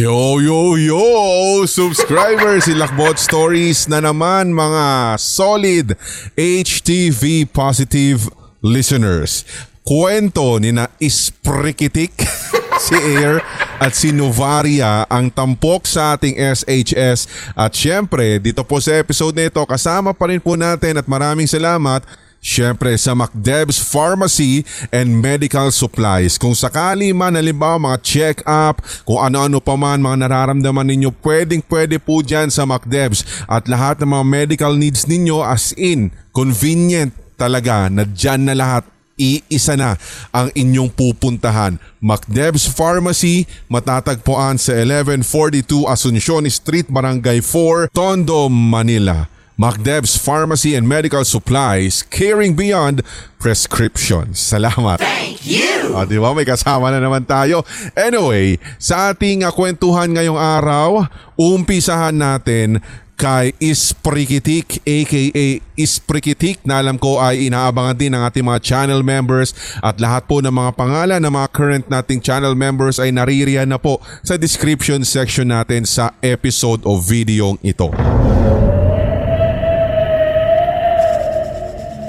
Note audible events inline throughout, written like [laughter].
Yo, yo, yo! Subscribers, Ilakbot Stories na naman mga solid HTV positive listeners. Kwento ni na Isprikitik, [laughs] si Air at si Novaria ang tampok sa ating SHS. At syempre, dito po sa episode nito, kasama pa rin po natin at maraming salamat Siyempre sa MacDeb's Pharmacy and Medical Supplies. Kung sakali man halimbawa mga check-up, kung ano-ano pa man mga nararamdaman ninyo, pwedeng pwede po dyan sa MacDeb's. At lahat ng mga medical needs ninyo as in, convenient talaga na dyan na lahat iisa na ang inyong pupuntahan. MacDeb's Pharmacy, matatagpuan sa 1142 Asuncion Street, Barangay 4, Tondo, Manila. MacDev's Pharmacy and Medical Supplies, caring beyond prescriptions. Salamat. Thank you! O, di ba? May kasama na naman tayo. Anyway, sa ating uh, kwentuhan ngayong araw, umpisahan natin kay Isprikitik aka Isprikitik na alam ko ay inaabangan din ng ating mga channel members at lahat po ng mga pangalan ng mga current nating channel members ay naririyan na po sa description section natin sa episode o video ito.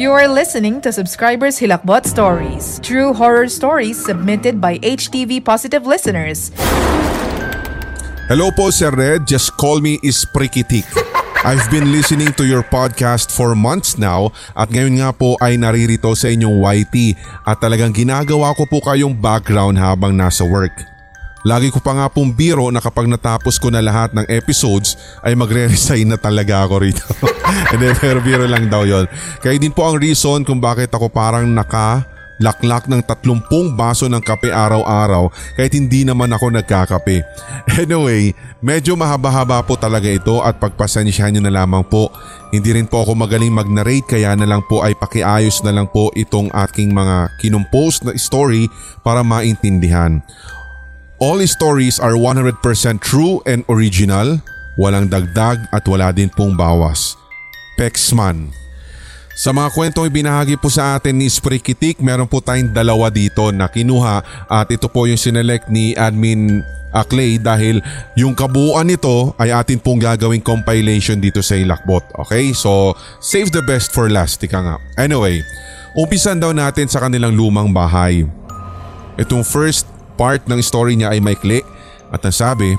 You are listening to Subscribers Hilakbot Stories, true horror stories submitted by HTV Positive listeners. Hello po Sir Red, just call me Isprikitik. I've been listening to your podcast for months now at ngayon nga po ay naririto sa inyong YT at talagang ginagawa ko po kayong background habang nasa work. Lagi ko pa nga pong biro na kapag natapos ko na lahat ng episodes ay magre-resign na talaga ako rito. [laughs] Hindi, pero biro lang daw yon. Kaya din po ang reason kung bakit ako parang naka laklak ng 30 baso ng kape araw-araw kahit hindi naman ako nagkakape. [laughs] Anyway, medyo mahaba-haba po talaga ito at pagpasensyahan nyo na lamang po. Hindi rin po ako magaling mag-narrate kaya na lang po ay pakiayos na lang po itong aking mga kinumpose na story para maintindihan. All stories are 100% true and original, walang dagdag at wala din pong bawas. Pexman Sa mga kwentong ibinahagi po sa atin ni Sprikitik, meron po tayong dalawa dito na kinuha at ito po yung sinelect ni admin Clay dahil yung kabuuan nito ay atin pong gagawing compilation dito sa Ilakbot. Okay? So, save the best for last, tika nga. Anyway, umpisan daw natin sa kanilang lumang bahay. Itong first part ng story niya ay maikli at ang sabi,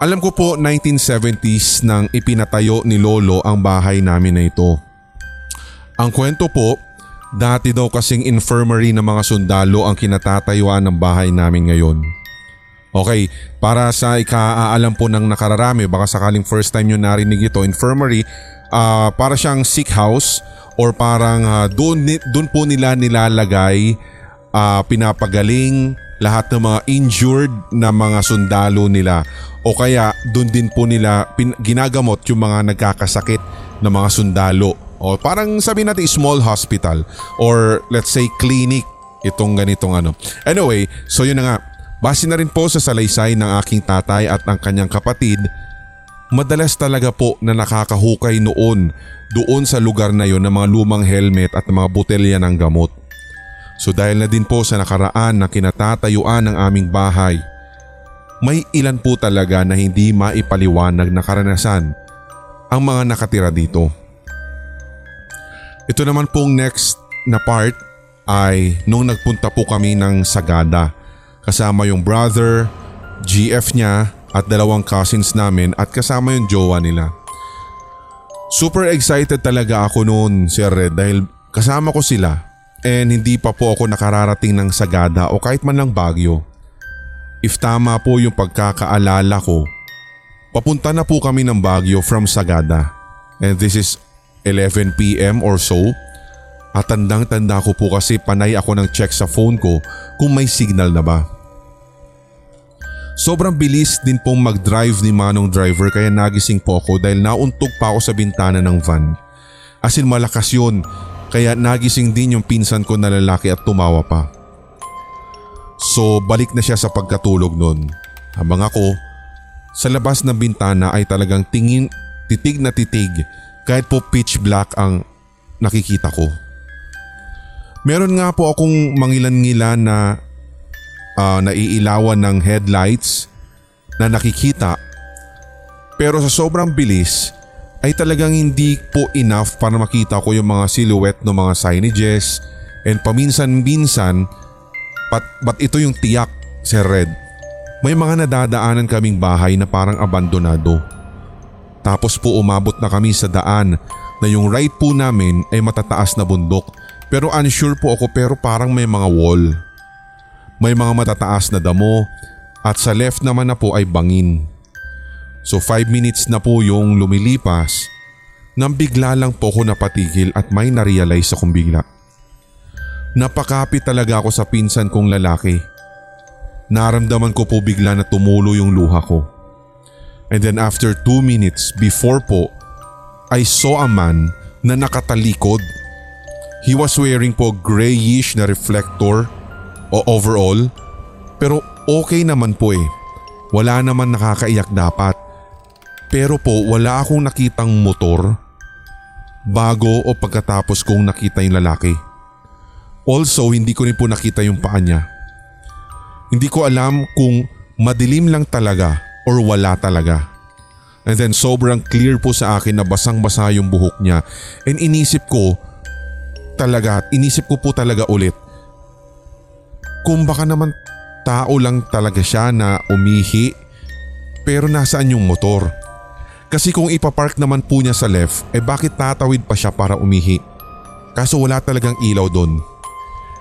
Alam ko po 1970s nang ipinatayo ni Lolo ang bahay namin na ito. Ang kwento po, dati daw kasing infirmary ng mga sundalo ang kinatatayuan ng bahay namin ngayon. Okay, para sa ikaaalam po ng nakararami, baka sakaling first time nyo narinig ito, infirmary, uh, para siyang sick house or parang uh, doon, doon po nila nilalagay uh, pinapagaling lahat ng mga injured na mga sundalo nila o kaya doon din po nila pin- ginagamot yung mga nagkakasakit na mga sundalo o parang sabi natin small hospital or let's say clinic itong ganitong ano. Anyway, so yun na nga. Base na rin po sa salaysay ng aking tatay at ng kanyang kapatid, madalas talaga po na nakakahukay noon doon sa lugar na yon ng mga lumang helmet at mga botelya ng gamot. So dahil na din po sa nakaraan na kinatatayuan ng aming bahay, may ilan po talaga na hindi maipaliwanag na karanasan ang mga nakatira dito. Ito naman pong next na part ay nung nagpunta po kami ng Sagada kasama yung brother, GF niya at dalawang cousins namin at kasama yung jowa nila. Super excited talaga ako noon Sir Red dahil kasama ko sila and hindi pa po ako nakararating ng Sagada o kahit man lang Bagyo. If tama po yung pagkakaalala ko, papunta na po kami ng Bagyo from Sagada and this is 11pm or so at tandang tanda ko po kasi panay ako ng check sa phone ko kung may signal na ba. Sobrang bilis din pong mag-drive ni Manong driver kaya nagising po ako dahil nauntog pa ako sa bintana ng van. As in malakas yun kaya nagising din yung pinsan ko na lalaki at tumawa pa. So balik na siya sa pagkatulog nun. Habang ako, sa labas ng bintana ay talagang tingin, titig na titig kahit po pitch black ang nakikita ko. Meron nga po akong mangilan-ngilan na uh, naiilawan ng headlights na nakikita pero sa sobrang bilis ay talagang hindi po enough para makita ko yung mga silhouette ng mga signages and paminsan-minsan but, but ito yung tiyak Sir Red. May mga nadadaanan kaming bahay na parang abandonado. Tapos po umabot na kami sa daan na yung right po namin ay matataas na bundok pero unsure po ako pero parang may mga wall. May mga matataas na damo at sa left naman na po ay bangin. So 5 minutes na po yung lumilipas nang bigla lang po ako napatigil at may narealize akong bigla. Napakapit talaga ako sa pinsan kong lalaki. Naramdaman ko po bigla na tumulo yung luha ko. And then after 2 minutes before po, I saw a man na nakatalikod. He was wearing po grayish na reflector o overall pero okay naman po eh. Wala naman nakakaiyak dapat. Pero po wala akong nakitang motor bago o pagkatapos kong nakita yung lalaki. Also hindi ko rin po nakita yung paa niya. Hindi ko alam kung madilim lang talaga or wala talaga. And then sobrang clear po sa akin na basang-basa yung buhok niya. And inisip ko talaga, inisip ko po talaga ulit. Kung baka naman tao lang talaga siya na umihi pero nasaan yung motor? Kasi kung ipapark naman po niya sa left, eh bakit tatawid pa siya para umihi? Kaso wala talagang ilaw doon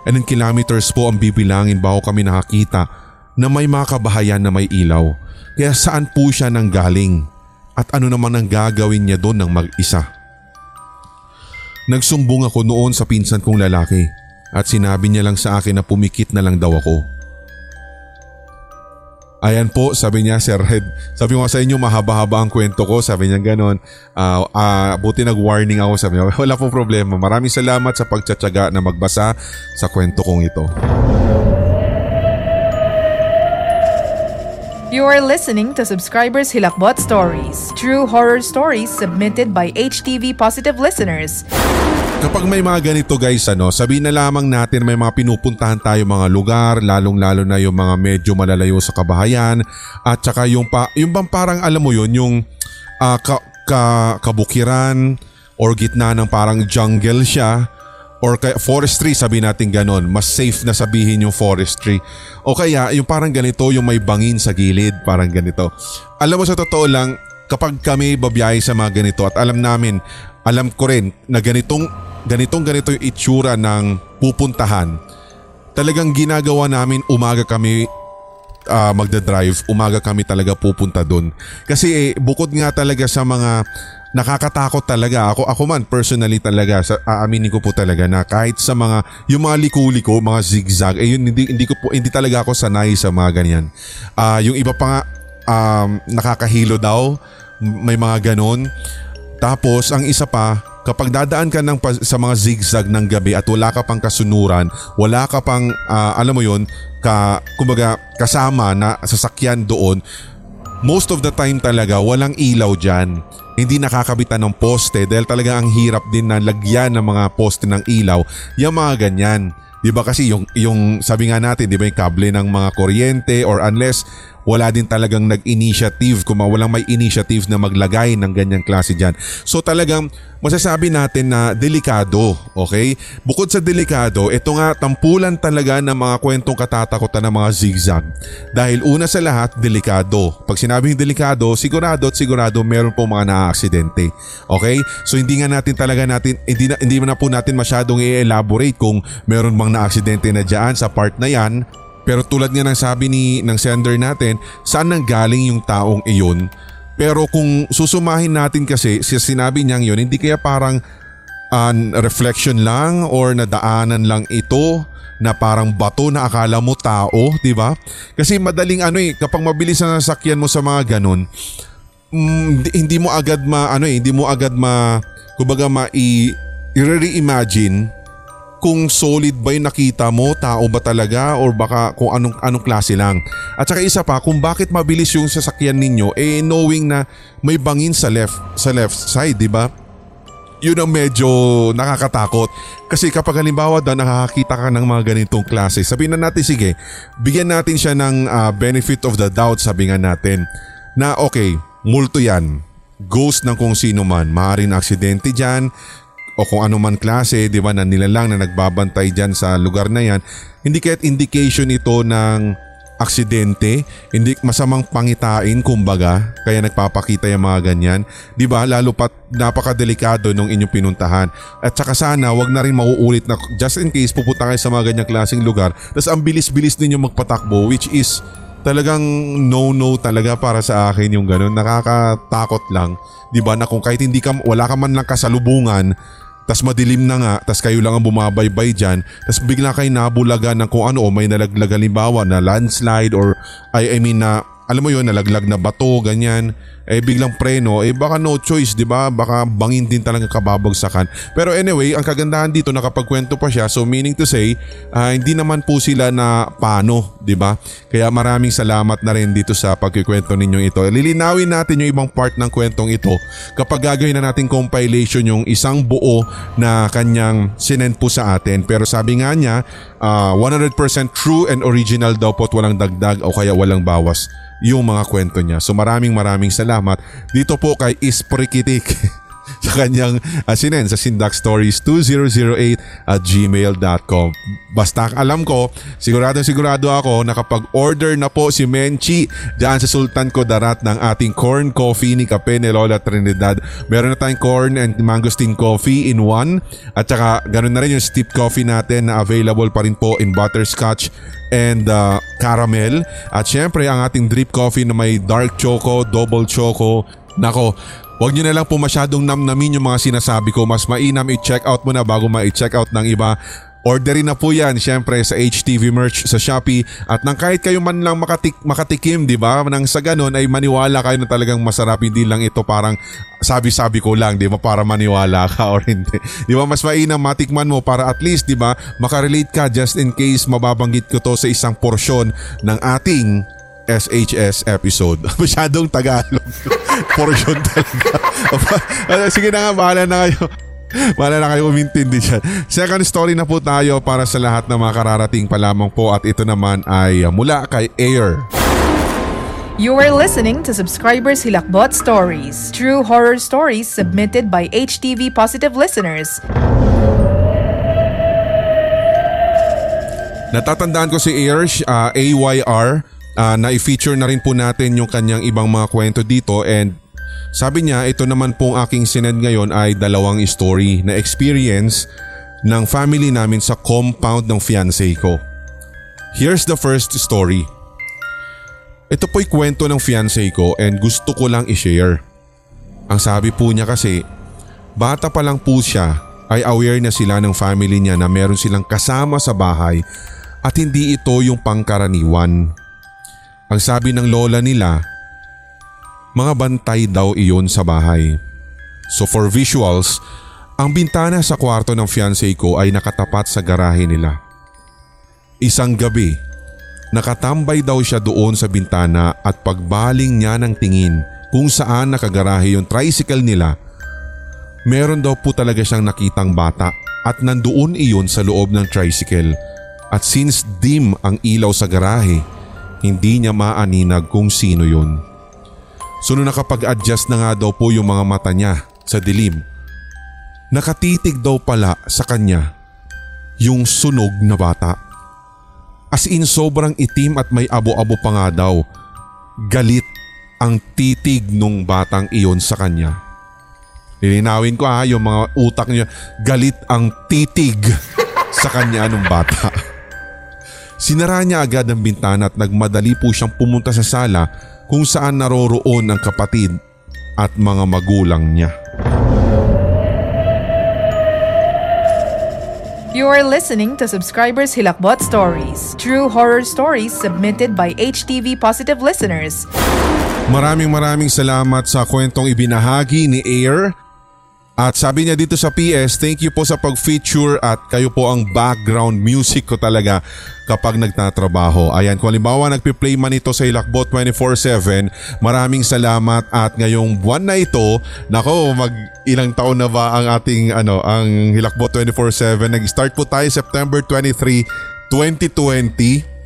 and in kilometers po ang bibilangin bago kami nakakita na may mga kabahayan na may ilaw. Kaya saan po siya nang galing at ano naman ang gagawin niya doon ng mag-isa. Nagsumbong ako noon sa pinsan kong lalaki at sinabi niya lang sa akin na pumikit na lang daw ako. Ayan po, sabi niya Sir Red. Sabi ko sa inyo mahaba-haba ang kwento ko. Sabi niya ganon. Uh, uh, buti nag-warning ako. Sabi niya wala pong problema. Maraming salamat sa pagtsatsaga na magbasa sa kwento kong ito. You are listening to Subscribers Hilakbot Stories, true horror stories submitted by HTV Positive listeners. Kapag may mga ganito guys, ano, sabihin na lamang natin may mga pinupuntahan tayo mga lugar, lalong-lalo na yung mga medyo malalayo sa kabahayan at saka yung pa yung bang parang alam mo yun, yung uh, ka, ka, kabukiran or gitna ng parang jungle siya or kaya forestry sabi natin ganon. Mas safe na sabihin yung forestry. O kaya yung parang ganito yung may bangin sa gilid parang ganito. Alam mo sa totoo lang kapag kami babiyahe sa mga ganito at alam namin alam ko rin na ganitong ganitong ganito yung itsura ng pupuntahan. Talagang ginagawa namin umaga kami uh, magda-drive, umaga kami talaga pupunta doon. Kasi eh, bukod nga talaga sa mga nakakatakot talaga ako ako man personally talaga sa aaminin ko po talaga na kahit sa mga yung mga liko-liko mga zigzag eh yun hindi hindi ko po hindi talaga ako sanay sa mga ganyan uh, yung iba pa nga um, nakakahilo daw may mga ganon tapos ang isa pa kapag dadaan ka ng, sa mga zigzag ng gabi at wala ka pang kasunuran, wala ka pang uh, alam mo yon ka, kumbaga kasama na sasakyan doon, most of the time talaga walang ilaw dyan. Hindi nakakabitan ng poste dahil talaga ang hirap din na lagyan ng mga poste ng ilaw, yung mga ganyan. 'Di ba kasi yung yung sabi nga natin, 'di ba yung kable ng mga kuryente or unless wala din talagang nag-initiative kung walang may initiative na maglagay ng ganyang klase dyan. So talagang masasabi natin na delikado, okay? Bukod sa delikado, ito nga tampulan talaga ng mga kwentong katatakutan ng mga zigzag. Dahil una sa lahat, delikado. Pag sinabing delikado, sigurado at sigurado meron po mga naaaksidente. Okay? So hindi nga natin talaga natin, hindi na, hindi na po natin masyadong i-elaborate kung meron bang naaksidente na dyan sa part na yan pero tulad nga ng sabi ni ng sender natin, saan nang galing yung taong iyon? Pero kung susumahin natin kasi sa sinabi niyang yun, hindi kaya parang uh, reflection lang or nadaanan lang ito na parang bato na akala mo tao, di ba? Kasi madaling ano eh, kapag mabilis ang sasakyan mo sa mga ganun, mm, hindi mo agad ma ano eh, hindi mo agad ma kumbaga ma i i-reimagine kung solid ba yung nakita mo, tao ba talaga or baka kung anong anong klase lang. At saka isa pa, kung bakit mabilis yung sasakyan ninyo eh knowing na may bangin sa left sa left side, 'di ba? yun ang medyo nakakatakot. Kasi kapag halimbawa daw nakakakita ka ng mga ganitong klase, sabihin na natin sige, bigyan natin siya ng uh, benefit of the doubt sabi nga natin na okay, multo yan. Ghost ng kung sino man, maaaring aksidente dyan, o kung ano man klase, di ba, na nilalang na nagbabantay dyan sa lugar na yan, hindi kaya't indication ito ng aksidente, hindi masamang pangitain kumbaga, kaya nagpapakita yung mga ganyan. 'Di ba? Lalo pat napakadelikado nung inyong pinuntahan. At saka sana wag na rin mauulit na just in case pupunta kayo sa mga ganyang klaseng lugar, tapos ang bilis-bilis ninyo magpatakbo which is talagang no-no talaga para sa akin yung ganun. Nakakatakot lang. 'Di ba? Na kung kahit hindi ka wala ka man lang kasalubungan, tas madilim na nga, tas kayo lang ang bumabaybay dyan, tas bigla kayo nabulaga ng kung ano o may nalaglag halimbawa na landslide or I, I mean na alam mo yon nalaglag na bato, ganyan, eh biglang preno, eh baka no choice, di ba? Baka bangin din talaga kababagsakan. Pero anyway, ang kagandahan dito nakapagkwento pa siya, so meaning to say, uh, hindi naman po sila na pano, di ba? Kaya maraming salamat na rin dito sa pagkikwento ninyo ito. Lilinawin natin yung ibang part ng kwentong ito kapag gagawin na natin compilation yung isang buo na kanyang sinend po sa atin. Pero sabi nga niya, uh, ah, 100% true and original daw po at walang dagdag o kaya walang bawas yung mga kwento niya. So maraming maraming salamat dito po kay Isprikitik [laughs] [laughs] sa kanyang uh, sinend sa sindakstories2008 at gmail.com. Basta alam ko, sigurado sigurado ako nakapag-order na po si Menchi dyan sa Sultan Kodarat ng ating corn coffee ni Kape ni Lola Trinidad. Meron na tayong corn and mangosteen coffee in one at saka ganun na rin yung steep coffee natin na available pa rin po in butterscotch and uh, caramel. At syempre ang ating drip coffee na may dark choco, double choco. Nako, Huwag nyo na lang po masyadong namnamin yung mga sinasabi ko. Mas mainam i-check out mo na bago ma-check out ng iba. Orderin na po yan syempre sa HTV merch sa Shopee at nang kahit kayo man lang makatik makatikim, 'di ba? Nang sa ganun ay maniwala kayo na talagang masarap hindi lang ito parang sabi-sabi ko lang, 'di ba? Para maniwala ka [laughs] or hindi. 'Di ba? Mas mainam matikman mo para at least, 'di ba? Makarelate ka just in case mababanggit ko to sa isang porsyon ng ating SHS episode. [laughs] Masyadong Tagalog. [laughs] Portion talaga. [laughs] Sige na nga, bahala na kayo. Wala na kayo umintindi dyan. Second story na po tayo para sa lahat ng mga kararating pa lamang po at ito naman ay mula kay Air. You are listening to Subscribers Hilakbot Stories, true horror stories submitted by HTV Positive listeners. Natatandaan ko si Air, uh, AYR, uh, na i-feature na rin po natin yung kanyang ibang mga kwento dito and sabi niya ito naman pong aking sinend ngayon ay dalawang story na experience ng family namin sa compound ng fiancé ko. Here's the first story. Ito po'y kwento ng fiancé ko and gusto ko lang i-share. Ang sabi po niya kasi, bata pa lang po siya ay aware na sila ng family niya na meron silang kasama sa bahay at hindi ito yung pangkaraniwan. Ang sabi ng lola nila mga bantay daw iyon sa bahay. So for visuals, ang bintana sa kwarto ng fiancé ko ay nakatapat sa garahe nila. Isang gabi, nakatambay daw siya doon sa bintana at pagbaling niya ng tingin kung saan nakagarahe yung tricycle nila, meron daw po talaga siyang nakitang bata at nandoon iyon sa loob ng tricycle at since dim ang ilaw sa garahe, hindi niya maaninag kung sino yun. So nung nakapag-adjust na nga daw po yung mga mata niya sa dilim, nakatitig daw pala sa kanya yung sunog na bata. As in sobrang itim at may abo-abo pa nga daw. Galit ang titig nung batang iyon sa kanya. Lilinawin ko ha yung mga utak niya. Galit ang titig [laughs] sa kanya nung bata. Sinara niya agad ang bintana at nagmadali po siyang pumunta sa sala kung saan naroroon ang kapatid at mga magulang niya. You are listening to Subscribers Hilakbot Stories, true horror stories submitted by HTV Positive listeners. Maraming maraming salamat sa kwentong ibinahagi ni Air At sabi niya dito sa PS, thank you po sa pag-feature at kayo po ang background music ko talaga kapag nagtatrabaho. Ayan, kung halimbawa nagpi-play man ito sa Ilakbot 24-7, maraming salamat at ngayong buwan na ito, nako mag ilang taon na ba ang ating ano, ang Hilakbot 24-7. Nag-start po tayo September 23, 2020.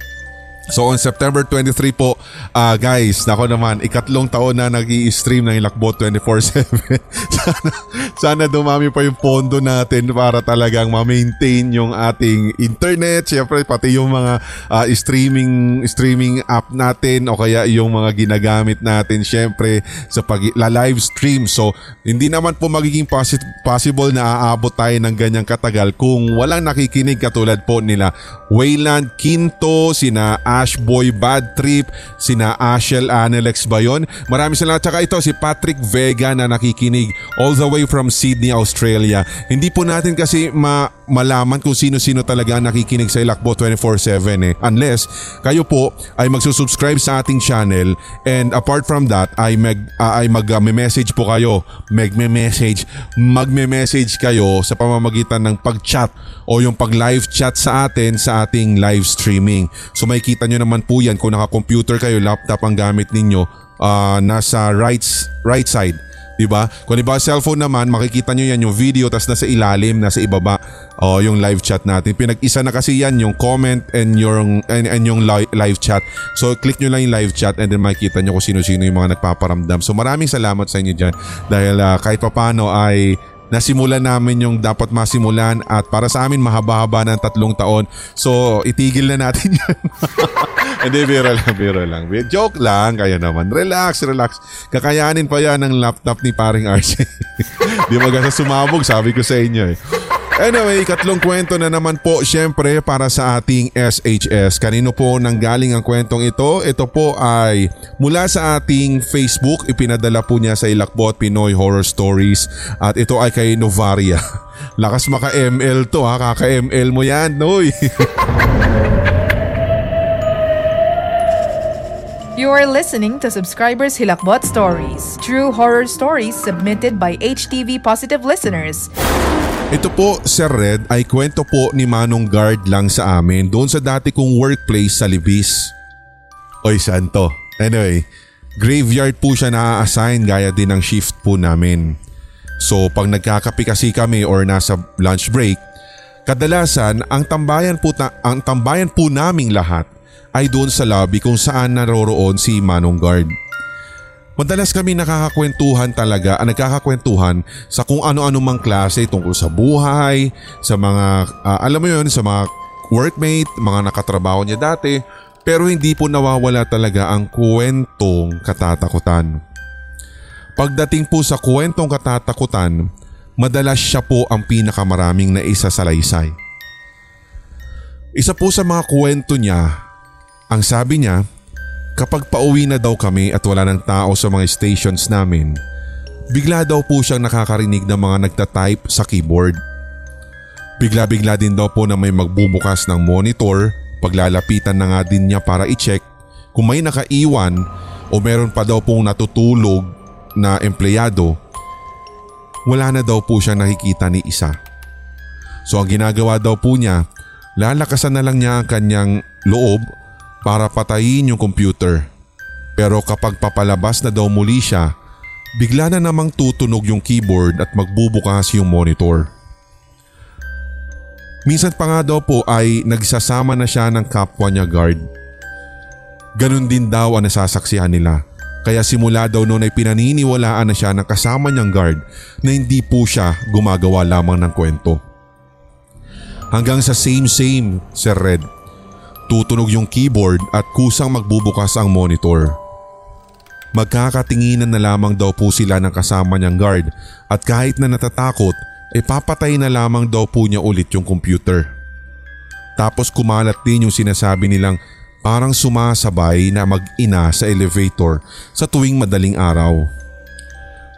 So on September 23 po, uh, guys, nako naman, ikatlong taon na nag stream ng Ilakbot 24-7. [laughs] sana, sana dumami pa yung pondo natin para talagang ma-maintain yung ating internet. Siyempre, pati yung mga uh, streaming streaming app natin o kaya yung mga ginagamit natin siyempre sa pag live stream. So, hindi naman po magiging posi- possible na aabot tayo ng ganyang katagal kung walang nakikinig katulad po nila Wayland Quinto, sina Ashboy Bad Trip, sina Ashel Anelex ba yun? Maraming salamat. Tsaka ito si Patrick Vega na nakikinig all the way from Sydney, Australia. Hindi po natin kasi ma malaman kung sino-sino talaga ang nakikinig sa Ilakbo 24-7 eh. Unless kayo po ay magsusubscribe sa ating channel and apart from that ay, mag, uh, ay mag-message po kayo. Magme-message. Magme-message kayo sa pamamagitan ng pag-chat o yung pag-live chat sa atin sa ating live streaming. So makikita nyo naman po yan kung naka-computer kayo, laptop ang gamit ninyo uh, nasa right, right side Diba? Kung di ba cellphone naman, makikita nyo yan yung video tas nasa ilalim, nasa ibaba o oh, yung live chat natin. Pinag-isa na kasi yan yung comment and yung, and, and yung li- live chat. So click nyo lang yung live chat and then makikita nyo kung sino-sino yung mga nagpaparamdam. So maraming salamat sa inyo dyan dahil uh, kahit papano ay nasimulan namin yung dapat masimulan at para sa amin mahaba-haba ng tatlong taon. So itigil na natin [laughs] yan. Hindi, biro lang, biro lang. Joke lang, kaya naman. Relax, relax. Kakayanin pa yan ng laptop ni paring RJ. [laughs] Di magasa sumabog, sabi ko sa inyo eh. Anyway, katlong kwento na naman po syempre para sa ating SHS. Kanino po nanggaling ang kwentong ito? Ito po ay mula sa ating Facebook. Ipinadala po niya sa Ilakbot Pinoy Horror Stories at ito ay kay Novaria. [laughs] Lakas maka ML to ha, kaka ML mo yan, noy. [laughs] You are listening to Subscribers Hilakbot Stories, true horror stories submitted by HTV Positive listeners. Ito po, Sir Red, ay kwento po ni Manong Guard lang sa amin doon sa dati kong workplace sa Libis. Oy, santo. Anyway, graveyard po siya na-assign gaya din ng shift po namin. So pag nagkakapi kasi kami or nasa lunch break, kadalasan ang tambayan po, ta- ang tambayan po naming lahat ay doon sa lobby kung saan naroroon si Manong Guard. Madalas kami nakakakwentuhan talaga, ah, nagkakakwentuhan sa kung ano-ano mang klase tungkol sa buhay, sa mga, uh, alam mo yun, sa mga workmate, mga nakatrabaho niya dati, pero hindi po nawawala talaga ang kwentong katatakutan. Pagdating po sa kwentong katatakutan, madalas siya po ang pinakamaraming na isa sa laysay. Isa po sa mga kwento niya, ang sabi niya, Kapag pauwi na daw kami at wala ng tao sa mga stations namin, bigla daw po siyang nakakarinig ng mga nagtatype sa keyboard. Bigla-bigla din daw po na may magbubukas ng monitor, paglalapitan na nga din niya para i-check kung may nakaiwan o meron pa daw pong natutulog na empleyado. Wala na daw po siyang nakikita ni isa. So ang ginagawa daw po niya, lalakasan na lang niya ang kanyang loob para patayin yung computer. Pero kapag papalabas na daw muli siya, bigla na namang tutunog yung keyboard at magbubukas yung monitor. Minsan pa nga daw po ay nagsasama na siya ng kapwa niya guard. Ganon din daw ang nasasaksihan nila. Kaya simula daw noon ay pinaniniwalaan na siya ng kasama niyang guard na hindi po siya gumagawa lamang ng kwento. Hanggang sa same same, Sir Red, Tutunog yung keyboard at kusang magbubukas ang monitor. Magkakatinginan na lamang daw po sila ng kasama niyang guard at kahit na natatakot ay eh papatay na lamang daw po niya ulit yung computer. Tapos kumalat din yung sinasabi nilang parang sumasabay na mag-ina sa elevator sa tuwing madaling araw.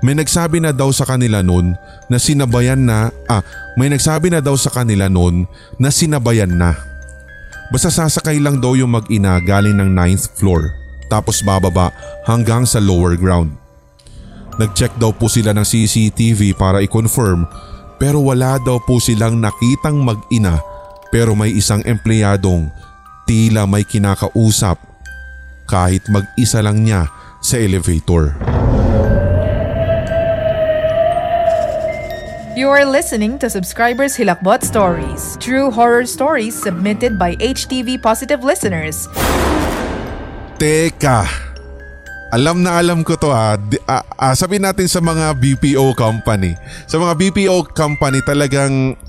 May nagsabi na daw sa kanila noon na sinabayan na ah may nagsabi na daw sa kanila noon na sinabayan na. Basta sasakay lang daw yung mag-ina galing ng 9th floor tapos bababa hanggang sa lower ground. Nag-check daw po sila ng CCTV para i-confirm pero wala daw po silang nakitang mag-ina pero may isang empleyadong tila may kinakausap kahit mag-isa lang niya sa elevator. You are listening to Subscribers Hilakbot Stories, true horror stories submitted by HTV Positive listeners. Teka, alam na alam ko to ha. Di, ah, ah, sabihin natin sa mga BPO company. Sa mga BPO company talagang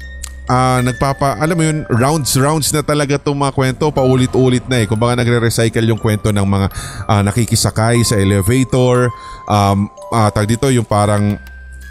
ah, nagpapa, alam mo yun, rounds rounds na talaga itong mga kwento, paulit-ulit na eh. Kung baka nagre-recycle yung kwento ng mga ah, nakikisakay sa elevator, um, ah, tag dito yung parang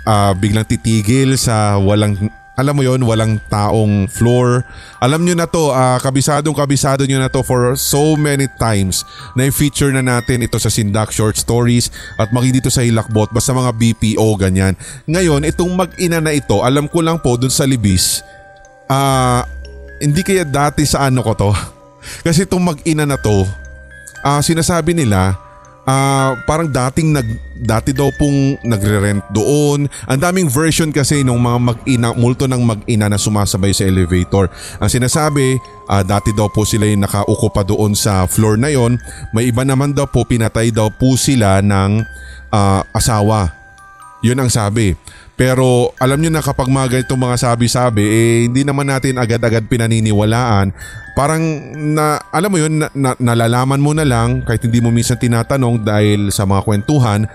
ah, biglang titigil sa walang alam mo yon walang taong floor. Alam nyo na to, ah, kabisadong kabisado nyo na to for so many times na feature na natin ito sa Sindak Short Stories at maki dito sa Hilakbot basta mga BPO ganyan. Ngayon, itong mag-ina na ito, alam ko lang po dun sa Libis, ah, hindi kaya dati sa ano ko to. [laughs] Kasi itong mag-ina na to, ah, sinasabi nila, Ah, parang dating nag dati daw pong nagre-rent doon. Ang daming version kasi ng mga mag-ina, multo ng mag-ina na sumasabay sa elevator. Ang sinasabi, ah, dati daw po sila yung nakauko pa doon sa floor na yon. May iba naman daw po pinatay daw po sila ng ah, asawa. Yun ang sabi. Pero alam nyo na kapag mga ganitong mga sabi-sabi, eh hindi naman natin agad-agad pinaniniwalaan. Parang na, alam mo yun, na, na, nalalaman mo na lang kahit hindi mo minsan tinatanong dahil sa mga kwentuhan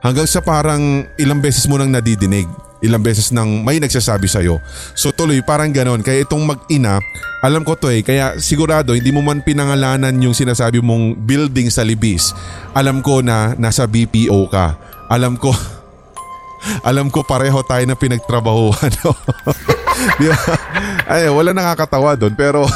hanggang sa parang ilang beses mo nang nadidinig. Ilang beses nang may nagsasabi sa'yo. So tuloy parang ganon. Kaya itong mag-ina, alam ko to eh. Kaya sigurado hindi mo man pinangalanan yung sinasabi mong building sa Libis. Alam ko na nasa BPO ka. Alam ko [laughs] alam ko pareho tayo na pinagtrabahuhan. [laughs] Ay, wala nakakatawa doon pero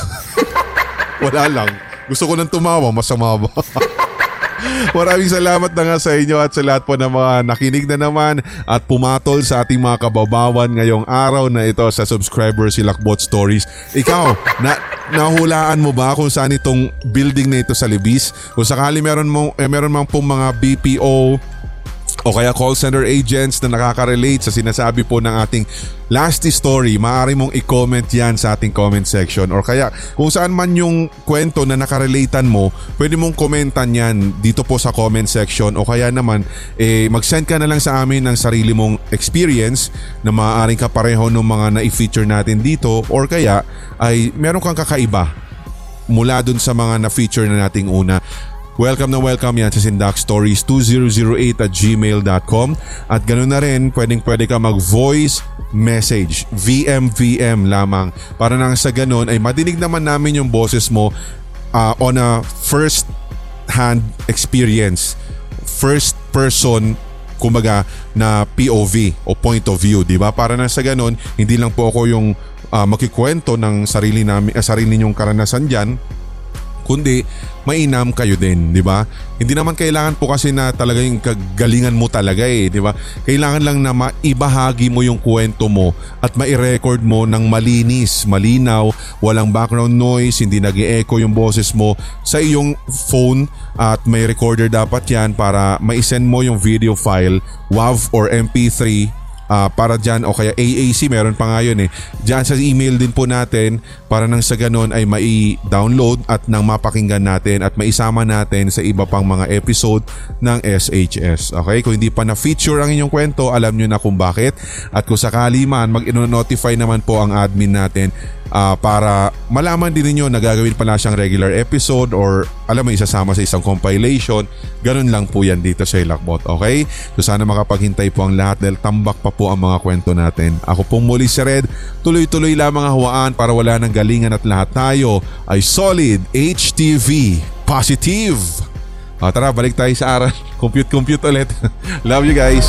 [laughs] wala lang. Gusto ko nang tumawa, masama ba? [laughs] Maraming salamat na nga sa inyo at sa lahat po ng mga nakinig na naman at pumatol sa ating mga kababawan ngayong araw na ito sa subscriber si Lakbot Stories. Ikaw, na, nahulaan mo ba kung saan itong building na ito sa Libis? Kung sakali meron, mo, eh, meron mang pong mga BPO o kaya call center agents na nakaka-relate sa sinasabi po ng ating last story, maaari mong i-comment yan sa ating comment section. Or kaya kung saan man yung kwento na nakarelatean mo, pwede mong komentan yan dito po sa comment section. O kaya naman eh, mag-send ka na lang sa amin ng sarili mong experience na maaaring kapareho ng mga na-feature natin dito. Or kaya ay meron kang kakaiba mula dun sa mga na-feature na nating una. Welcome na welcome yan sa Sindak Stories 2008 at gmail.com at ganoon na rin pwedeng pwede ka mag voice message VMVM lamang. Para nang sa ganoon ay madinig naman namin yung boses mo uh, on a first hand experience first person kumbaga na POV o point of view, 'di ba? Para na sa ganun, hindi lang po ako yung uh, makikwento ng sarili namin uh, sarili ninyong karanasan diyan, kundi mainam kayo din, di ba? Hindi naman kailangan po kasi na talaga yung kagalingan mo talaga eh, di ba? Kailangan lang na maibahagi mo yung kwento mo at mai-record mo ng malinis, malinaw, walang background noise, hindi nag echo yung boses mo sa iyong phone at may recorder dapat yan para ma-send mo yung video file, WAV or MP3 uh, para dyan o kaya AAC meron pa nga yun eh. Dyan sa email din po natin para nang sa ganun ay mai-download at nang mapakinggan natin at maisama natin sa iba pang mga episode ng SHS. Okay? Kung hindi pa na-feature ang inyong kwento, alam nyo na kung bakit. At kung sakali man, mag-notify naman po ang admin natin uh, para malaman din ninyo na gagawin pala siyang regular episode or alam mo isasama sa isang compilation. Ganun lang po yan dito sa Hilakbot. Okay? So sana makapaghintay po ang lahat dahil tambak pa po ang mga kwento natin. Ako pong muli si Red. Tuloy-tuloy lamang ang hawaan para wala ng galingan at lahat tayo ay solid HTV positive. O, tara, balik tayo sa aral. [laughs] Compute-compute ulit. [laughs] Love you guys.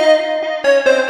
Thank you.